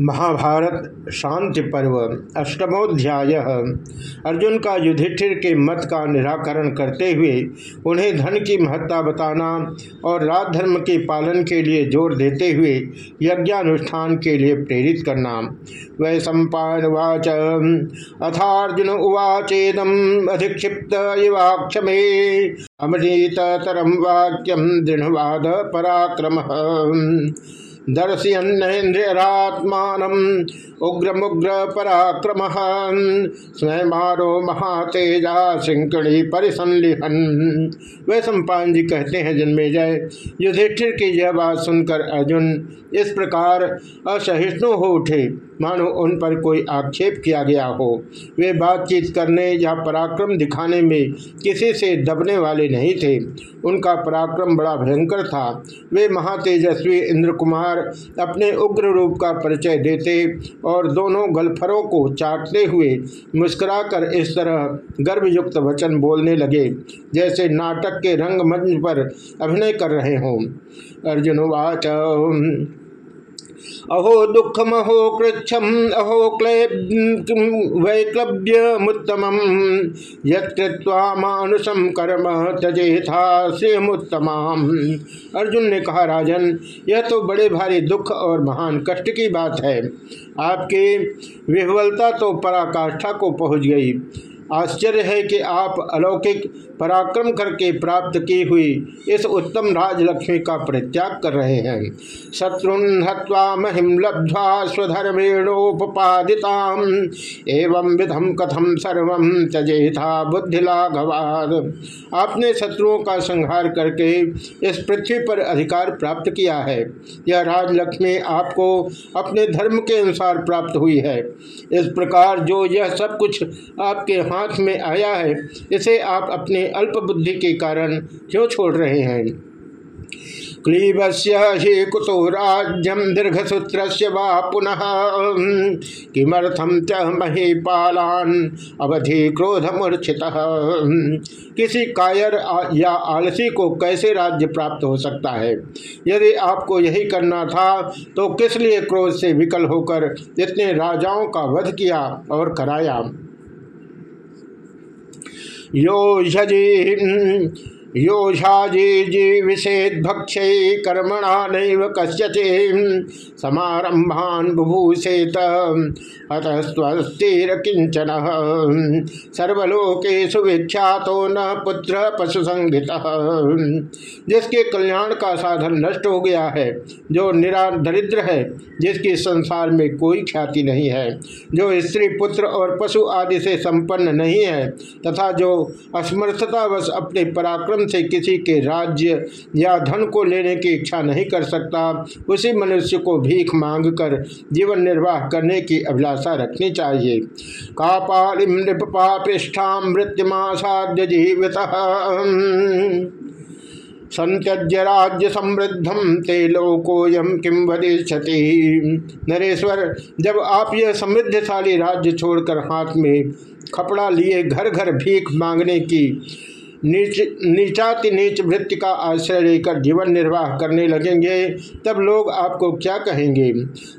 महाभारत शांति पर्व, अष्टमोध्याय। अर्जुन का युधिष्ठिर के मत का निराकरण करते हुए उन्हें धन की महत्ता बताना और राजधर्म के पालन के लिए ज़ोर देते हुए यज्ञानुष्ठान के लिए प्रेरित करना। वै सम्पावाच अथार्जुन उवाचेदम अधिक्षिप्त युवाक्ष में अमृत तरम वाक्यम दृढ़वाद पराक्रम। दर्शयन्नेन्द्रियरात्मान उग्रमुग्र पराक्रम स्वयंरो महातेजा सिंकड़ी परिसंलिहन। वे सम्पान जी कहते हैं जन्मे जय युधिष्ठिर की यह बात सुनकर अर्जुन इस प्रकार असहिष्णु हो उठे। मानो उन पर कोई आक्षेप किया गया हो। वे बातचीत करने या पराक्रम दिखाने में किसी से दबने वाले नहीं थे। उनका पराक्रम बड़ा भयंकर था। वे महातेजस्वी इंद्र कुमार अपने उग्र रूप का परिचय देते और दोनों गलफरों को चाटते हुए मुस्कुराकर इस तरह गर्भयुक्त वचन बोलने लगे, जैसे नाटक के रंगमंच पर अभिनय कर रहे हों। अर्जुन वाच अहो दुखम, अहो कृच्छम अहो वैक्लव्य मुत्तम यत्वा मानुषम कर्म तजेथा श्रेयमुत्तमा अर्जुन ने कहा, राजन, यह तो बड़े भारी दुख और महान कष्ट की बात है। आपकी विह्वलता तो पराकाष्ठा को पहुँच गई। आश्चर्य है कि आप अलौकिक पराक्रम करके प्राप्त की हुई इस उत्तम राजलक्ष्मी का परित्याग कर रहे हैं। शत्रुन हवा महिम लब्ध्वा स्वधर्मेणोपादिता एवं विधम कथम सर्व त्यजेथा बुद्धिलाघवाद आपने शत्रुओं का संहार करके इस पृथ्वी पर अधिकार प्राप्त किया है। यह राजलक्ष्मी आपको अपने धर्म के अनुसार प्राप्त हुई है। इस प्रकार जो यह सब कुछ आपके हाथ हाथ में आया है, इसे आप अपने अल्प बुद्धि के कारण क्यों छोड़ रहे हैं? क्लीबस्य हि कुतो राज्यम दीर्घसूत्र वा पुनः किमर्थम च महीपालान अवधि क्रोध मूर्छित किसी कायर या आलसी को कैसे राज्य प्राप्त हो सकता है? यदि आपको यही करना था तो किस लिए क्रोध से विकल होकर इतने राजाओं का वध किया और कराया? योषजी योषाजी जीविषेद कर्मणा बुभूषेत। किंचन न पुत्र पशु संहित जिसके कल्याण का साधन नष्ट हो गया है, जो निरा दरिद्र है, जिसकी संसार में कोई ख्याति नहीं है, जो स्त्री, पुत्र और पशु आदि से संपन्न नहीं है, तथा जो असमर्थतावश अपने पराक्रम से किसी के राज्य या धन को लेने की इच्छा नहीं कर सकता। उसी मनुष्य को भीख मांग कर जीवन निर्वाह करने की अभिलाषा रखनी चाहिए। नृपापृष्ठा जीवित संत्यज्य राज्य समृद्धम ते लोकोयम किम वदिष्यति? नरेश्वर, जब आप यह समृद्धशाली राज्य छोड़कर हाथ में खपड़ा लिए घर घर भीख मांगने की नीच, नीचाति नीच वृत्ति का आश्रय लेकर जीवन निर्वाह करने लगेंगे, तब लोग आपको क्या कहेंगे?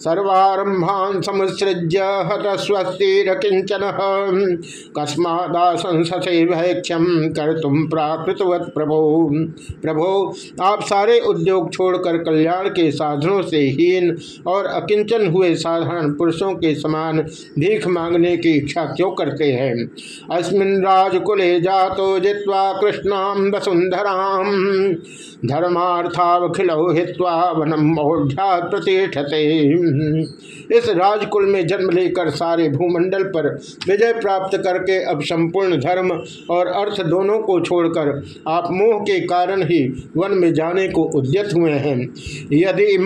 सर्वारंभान समुसृज्य हत स्वस्तिर किंचन कस्मादाशंसे भैक्षम कर तुम प्राकृतवत प्रभो। प्रभो, आप सारे उद्योग छोड़कर कल्याण के साधनों से हीन और अकिंचन हुए साधारण पुरुषों के समान भीख मांगने की इच्छा क्यों करते हैं? अस्मिन राजकुले जातो जित्वा कृष्णाम वसुंधराम धर्मार्थावखिल हित्वा वनम प्रतिष्ठते। इस राजकुल में जन्म लेकर सारे भूमंडल पर विजय प्राप्त करके अब संपूर्ण धर्म और अर्थ दोनों को छोड़कर आप मोह के कारण ही वन में जाने को उद्यत हुए हैं। यदि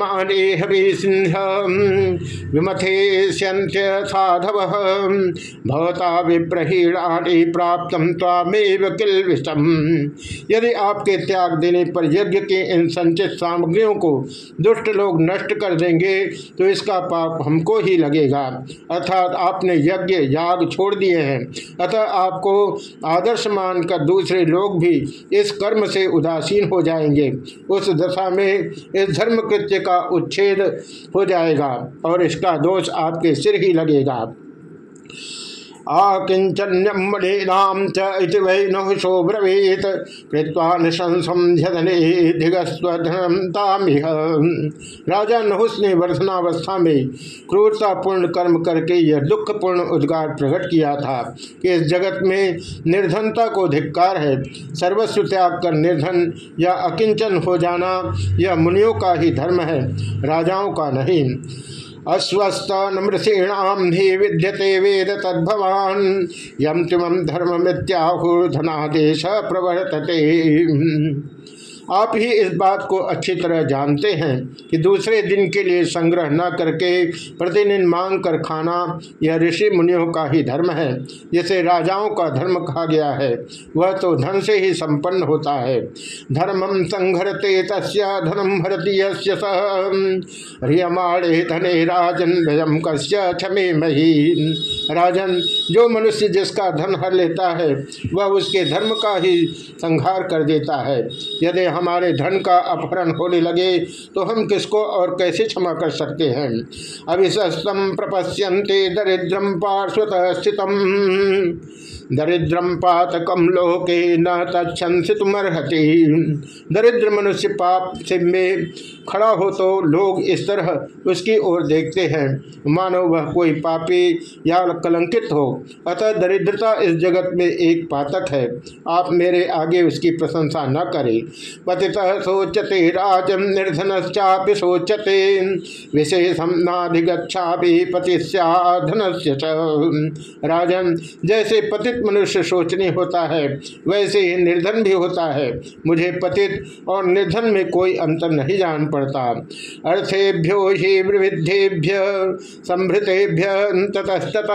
सिंह विमथे साधव, भवता विप्रहीणानि प्राप्त तामेव किल विष राजसम यदि आपके त्याग देने पर यज्ञ के इन संचित सामग्रियों को दुष्ट लोग नष्ट कर देंगे तो इसका पाप हमको ही लगेगा। अर्थात आपने यज्ञ, याग छोड़ दिए हैं। अतः आपको आदर्श मानकर दूसरे लोग भी इस कर्म से उदासीन हो जाएँगे। उस दशा में इस धर्म कृत्य का उच्छेद हो जाएगा और इसका दोष आपके सिर ही लगेगा। आकिंचन्यम च वै नहुषो ब्रवीत कृत्वा राजा नहुस ने वर्धनावस्था में क्रूरतापूर्ण कर्म करके यह दुखपूर्ण उद्गार प्रकट किया था कि इस जगत में निर्धनता को धिक्कार है। सर्वस्व त्याग कर निर्धन या अकिंचन हो जाना यह मुनियों का ही धर्म है, राजाओं का नहीं। अस्वस्थ नमृषीणाम ही विद्यते वेद तद्भवान। यम तिम धर्म मिथ्याहुर्धनादेश प्रवर्तते। आप ही इस बात को अच्छी तरह जानते हैं कि दूसरे दिन के लिए संग्रह न करके प्रतिदिन मांग कर खाना यह ऋषि मुनियों का ही धर्म है, जिसे राजाओं का धर्म कहा गया है। वह तो धन से ही संपन्न होता है। धर्मम संघरते तस्य धनम भरती रियमाणे धने राजन कस्य क्षमे मही राजन, जो मनुष्य जिसका धन हर लेता है, वह उसके धर्म का ही संहार कर देता है। यदि हमारे धन का अपहरण होने लगे तो हम किसको और कैसे क्षमा कर सकते हैं? अभिशस्तम प्रपश्यंते दरिद्रम पार्श्वत स्थितम। दरिद्रम पातकम लोके न तत्मर्हति दरिद्र मनुष्य पाप से में खड़ा हो तो लोग इस तरह उसकी ओर देखते हैं। मानो वह कोई पापी या कलंकित हो। अतः दरिद्रता इस जगत में एक पातक है। आप मेरे आगे उसकी प्रशंसा न करें। पति सोचते राजम निर्धन सोचते। विशेषम नाधिगछा भी पति धन राजन, जैसे पतित मनुष्य शोचनीय होता है, वैसे ही निर्धन भी होता है। मुझे पतित और निर्धन में कोई अंतर नहीं जान पड़ता। अर्थेभ्यो ही संभृतेभ्य ततस्तः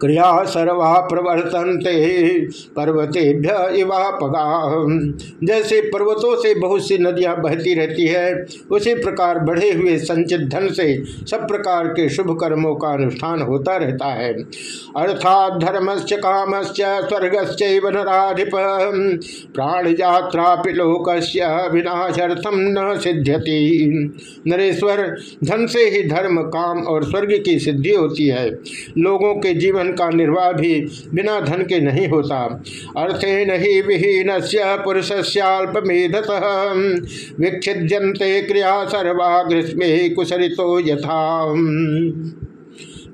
क्रिया सर्वा प्रवर्तनते, पर्वतेभ्य इवापगा जैसे पर्वतों से बहुत सी नदियाँ बहती रहती है, उसी प्रकार बढ़े हुए संचित धन से सब प्रकार के शुभ कर्मों का अनुष्ठान होता रहता है। अर्थात धर्मश्च, कामश्च स्वर्गश्च नराधिप। प्राण यात्रा लोक विनाशर्थम न सिद्ध्यति। नरेश्वर, धन से ही धर्म, काम और स्वर्ग की सिद्धि होती है। लोगों के जीवन का निर्वाह भी बिना धन के नहीं होता। अर्थे नहीं विहीन पुरुष सल्पमेधत क्रिया सर्वा ग्रीष्मे कुशरितो यथा।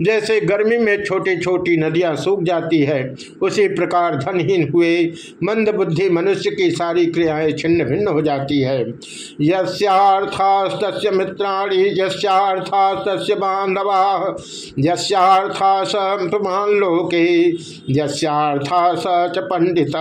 जैसे गर्मी में छोटी छोटी नदियाँ सूख जाती है, उसी प्रकार धनहीन हुए मंद बुद्धि मनुष्य की सारी क्रियाएँ छिन्न भिन्न हो जाती है। यस्यार्थास्त मित्राणी यस्यार्थास्त बांधवा यस्यार्था सान लोके यस्यार्था स पंडित।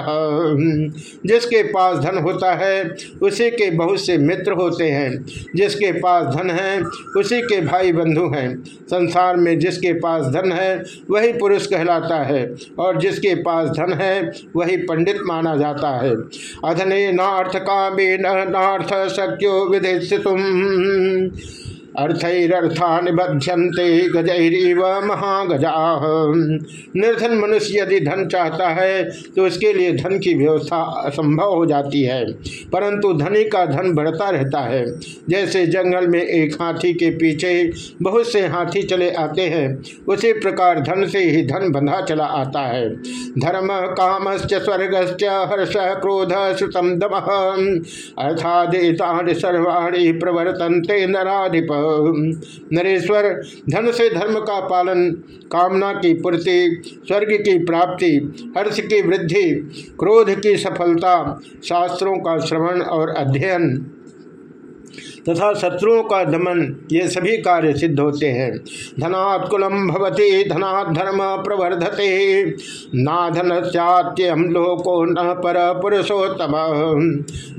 जिसके पास धन होता है, उसी के बहुत से मित्र होते हैं। जिसके पास धन है, उसी के भाई बंधु हैं। संसार में जिसके जिसके पास धन है, वही पुरुष कहलाता है, और जिसके पास धन है, वही पंडित माना जाता है। अधने नार्थ कामे नार्थ शक्यो विदेश तुम अर्थरथा निबध्यंते गजैरीव महागजा। निर्धन मनुष्य यदि धन चाहता है तो उसके लिए धन की व्यवस्था असंभव हो जाती है। परंतु धनी का धन बढ़ता रहता है। जैसे जंगल में एक हाथी के पीछे बहुत से हाथी चले आते हैं, उसी प्रकार धन से ही धन बंधा चला आता है। धर्म, कामश्च, स्वर्गश्च, हर्ष, क्रोध श्रुतम दम अर्थादेता सर्वाणी प्रवर्तनते नाधिप नरेश्वर, धन से धर्म का पालन, कामना की पूर्ति, स्वर्ग की प्राप्ति, हर्ष की वृद्धि, क्रोध की सफलता, शास्त्रों का श्रवण और अध्ययन। तथा शत्रुओं का दमन, ये सभी कार्य सिद्ध होते हैं। धनात् कुलम भवती धनात् धर्म प्रवर्धते। ना धन हम लोको न पर पुरुषोत्तम।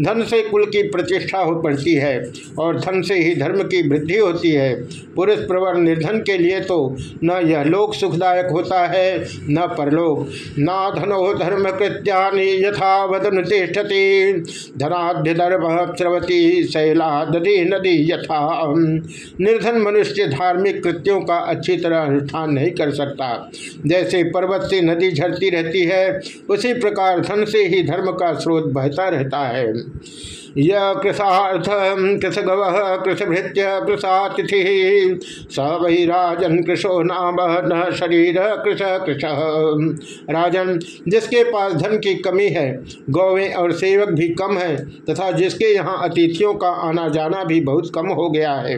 धन से कुल की प्रतिष्ठा हो पड़ती है और धन से ही धर्म की वृद्धि होती है। पुरुष प्रवर निर्धन के लिए तो न यह लोक सुखदायक होता है, न परलोक। ना धनो धर्म कृत्यानि यथा वदन धनाध्य धर्म स्रवती शैला दधी नदी यथा। निर्धन मनुष्य धार्मिक कृत्यों का अच्छी तरह अनुष्ठान नहीं कर सकता। जैसे पर्वत से नदी झरती रहती है, उसी प्रकार धन से ही धर्म का स्रोत बहता रहता है। यृषार्थ कृषगव कृषभृत्य कृषातिथि। स वही राजन कृषो नाम न शरीर कृष कृष। राजन, जिसके पास धन की कमी है, गौवें और सेवक भी कम है, तथा जिसके यहाँ अतिथियों का आना जाना भी बहुत कम हो गया है,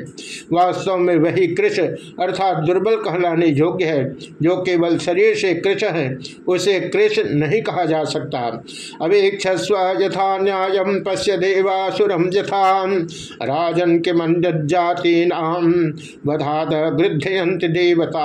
वास्तव में वही कृष, अर्थात दुर्बल कहलाने योग्य है, जो केवल शरीर से कृष है, उसे कृष नहीं कहा जा सकता। अवेक्षस्व यथा न्याय पश्य देव देवासुरम यथा राजन के मंजाति नाम बधाद गृद्धयंत देवता।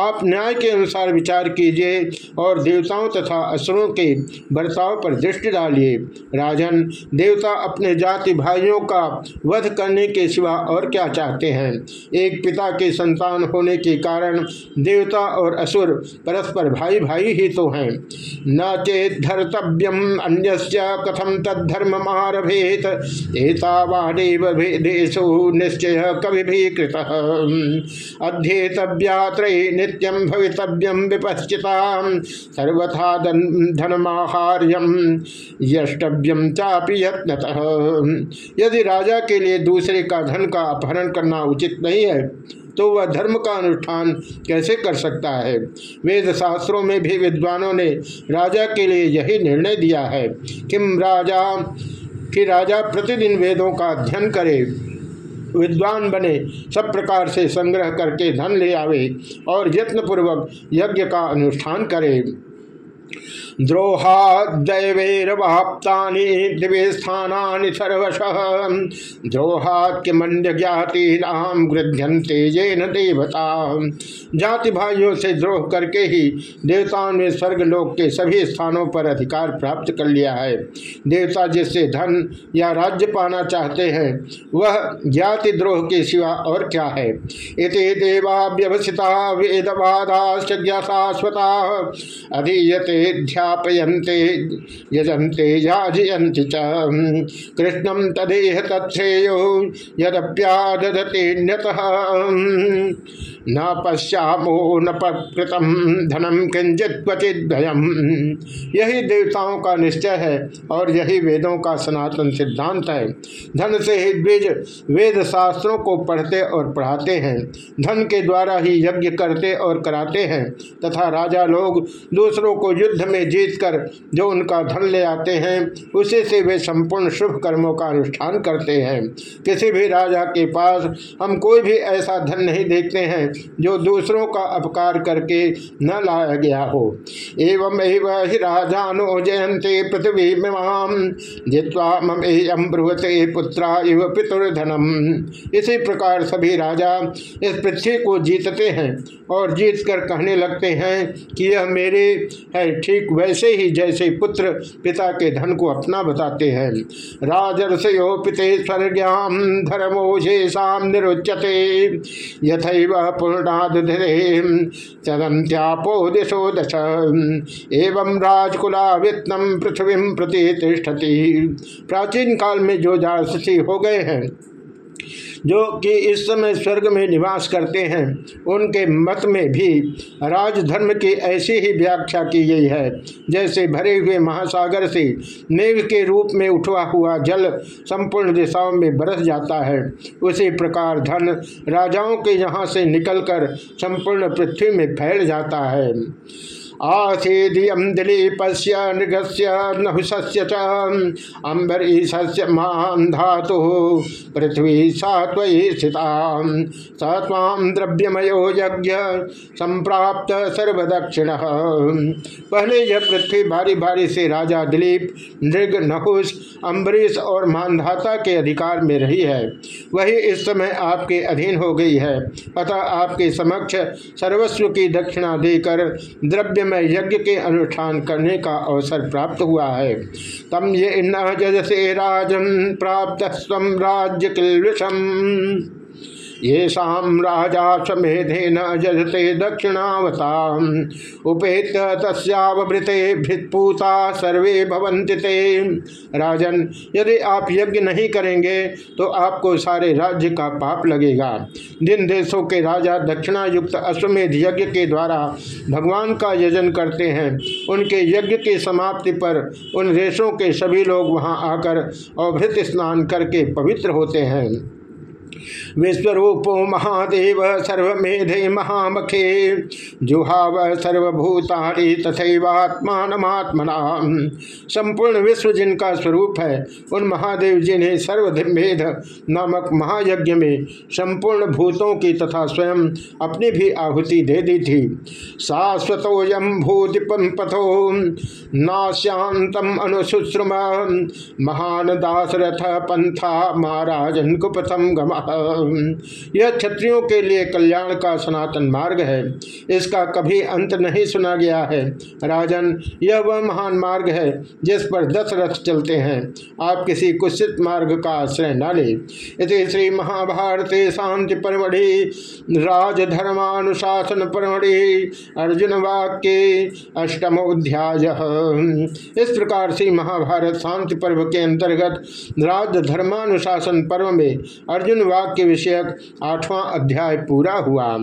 आप न्याय के अनुसार विचार कीजिए और देवताओं तथा असुरों के बर्ताव पर दृष्टि डालिए। राजन, देवता अपने जाति भाइयों का वध करने के सिवा और क्या चाहते हैं? एक पिता के संतान होने के कारण देवता और असुर परस्पर भाई भाई ही तो हैं। न चेत धर्तव्यम अन्य कथम तद्धर्म निश्चय कवि भी कृत अध्येतव्यात्र नित्यम भवितव्यम विपश्चिता सर्वथा धनमाहार्यम यष्टव्यम चापि यत्नतः। यदि राजा के लिए दूसरे का धन का अपहरण करना उचित नहीं है तो वह धर्म का अनुष्ठान कैसे कर सकता है? वेद शास्त्रों में भी विद्वानों ने राजा के लिए यही निर्णय दिया है किम राजा, कि राजा प्रतिदिन वेदों का अध्ययन करे, विद्वान बने, सब प्रकार से संग्रह करके धन ले आवे और यत्नपूर्वक यज्ञ का अनुष्ठान करे। द्रोहादैवैरवाप्तानि दिवे स्थानानि सर्वश। द्रोहात्मन्य ज्ञाति देवता। जाति भाइयों से द्रोह करके ही देवताओं ने स्वर्गलोक के सभी स्थानों पर अधिकार प्राप्त कर लिया है। देवता जिससे धन या राज्य पाना चाहते हैं, वह ज्ञाति द्रोह के सिवा और क्या है? इति देवा व्यवसिता वेदवादाश्च ज्ञाशाश्वता अधीयते ध्यापयन्ते, यजन्ते, याजयन्ति च। कृष्णं तदेह तत्श्रेयो यदप्यादधतेऽन्यतः न पश्यामो न प्रकृतम धनम किंचित क्वचिदयम यही देवताओं का निश्चय है और यही वेदों का सनातन सिद्धांत है। धन से ही द्विज वेद शास्त्रों को पढ़ते और पढ़ाते हैं। धन के द्वारा ही यज्ञ करते और कराते हैं। तथा राजा लोग दूसरों को युद्ध में जीत कर जो उनका धन ले आते हैं, उसी से वे संपूर्ण शुभ कर्मों का अनुष्ठान करते हैं। किसी भी राजा के पास हम कोई भी ऐसा धन नहीं देखते हैं, जो दूसरों का अपकार करके न लाया गया हो। एवं ही राजानो जयंते पृथ्वी जित्वा ममेयम ब्रुवते पुत्रा इव पितुर्धनम इसी प्रकार सभी राजा इस पृथ्वी को जीतते हैं और जीत कर कहने लगते हैं कि यह मेरे है ठीक वैसे ही जैसे पुत्र पिता के धन को अपना बताते हैं। राजर्षयो पिते स्वर्ग्याम धर्मो निरुच्यते। यथैव पूर्णादुधे चदंत्यापो दिशो दश। एवं राजकुला पृथ्वी प्रति तिष्ठति। प्राचीन काल में जो जारसी हो गए हैं जो कि इस समय स्वर्ग में निवास करते हैं, उनके मत में भी राजधर्म की ऐसी ही व्याख्या की गई है, जैसे भरे हुए महासागर से मेघ के रूप में उठवा हुआ जल संपूर्ण दिशाओं में बरस जाता है। उसी प्रकार धन राजाओं के यहाँ से निकलकर संपूर्ण पृथ्वी में फैल जाता है। आसीदियम दिलीपस्य नृगस्य नहुषस्य च। अम्बरीशस्य मान धातु, पृथ्वी सा त्वयि स्थिता स द्रव्यमयो यज्ञ संप्राप्त सर्वदक्षिण। पहले यह पृथ्वी भारी भारी से राजा दिलीप नृग नहुष अम्बरीश और मानधाता के अधिकार में रही है। वही इस समय आपके अधीन हो गई है। अतः आपके समक्ष सर्वस्व की दक्षिणा देकर द्रव्य में यज्ञ के अनुष्ठान करने का अवसर प्राप्त हुआ है। तम ये न जजसे राजन प्राप्त स्व राज्य किलविषम। ये शाम राजा समेधे न जजते दक्षिणावता उपेत तस्वृते भृतपूता सर्वे भवंति राजन, यदि आप यज्ञ नहीं करेंगे तो आपको सारे राज्य का पाप लगेगा। जिन देशों के राजा दक्षिणा युक्त अश्वमेध यज्ञ के द्वारा भगवान का यजन करते हैं। उनके यज्ञ की समाप्ति पर उन देशों के सभी लोग वहाँ आकर अवभृत स्नान करके पवित्र होते हैं। विश्वरूपो महादेव सर्वेधे महामखे। जुहाव सर्वभूतानि तथैवात्मात्मना संपूर्ण विश्व जिनका स्वरूप है, उन महादेव जी ने सर्वमेध नामक महायज्ञ में संपूर्ण भूतों की तथा स्वयं अपनी भी आहुति दे दी थी। शाश्वतोयम भूतिपम पथो नाश्यांतम अनुशुश्रुम महान दासरथ पंथा महाराजन कुपथम गमा। यह क्षत्रियों के लिए कल्याण का सनातन मार्ग है। इसका कभी अंत नहीं सुना गया है। राजन, यह वह महान मार्ग है जिस पर दस रथ चलते हैं। आप किसी कुत्सित मार्ग का आश्रय न ले। श्री महाभारते शांति परमढ़ि, राजधर्मानुशासन परमढ़ि, अर्जुन वाक्य, अष्टमोध्याय। इस प्रकार से महाभारत शांति पर्व के अंतर्गत राजधर्मानुशासन पर्व में अर्जुन वाक्य विषयक आठवां अध्याय पूरा हुआ।